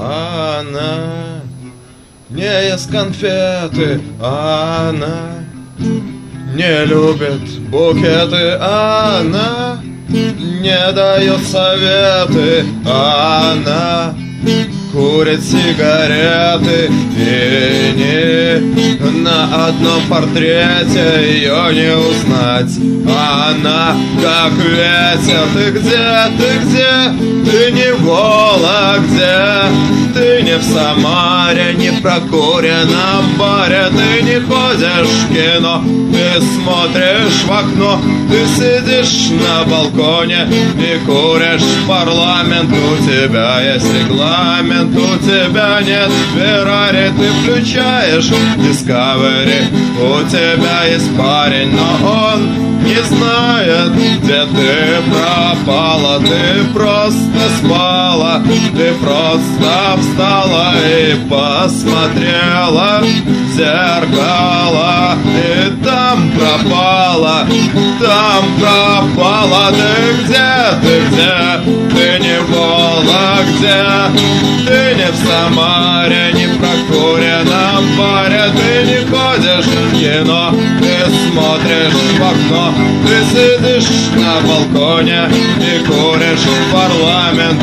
она не ест конфеты, она не любит букеты, она не дает советы, она курит сигареты И не на одном портрете ее не узнать. Она как ветер Ты где, ты где, ты не Вологде не в Самаре, не в прокуренном баре. Ты не ходишь в кино, ты смотришь в окно. Ты сидишь на балконе и куришь парламент. У тебя есть регламент, у тебя нет Феррари. Ты включаешь Discovery, у тебя есть парень, но он не знает, где ты пропала Ты просто спала, ты просто встала И посмотрела в зеркало. И там пропала, там пропала Ты где, ты где, ты не в Вологде Ты не в Самаре, не в прокуренном баре Ты не ходишь в кино, ты смотришь в окно. Ты сидишь на балконе и куришь в парламент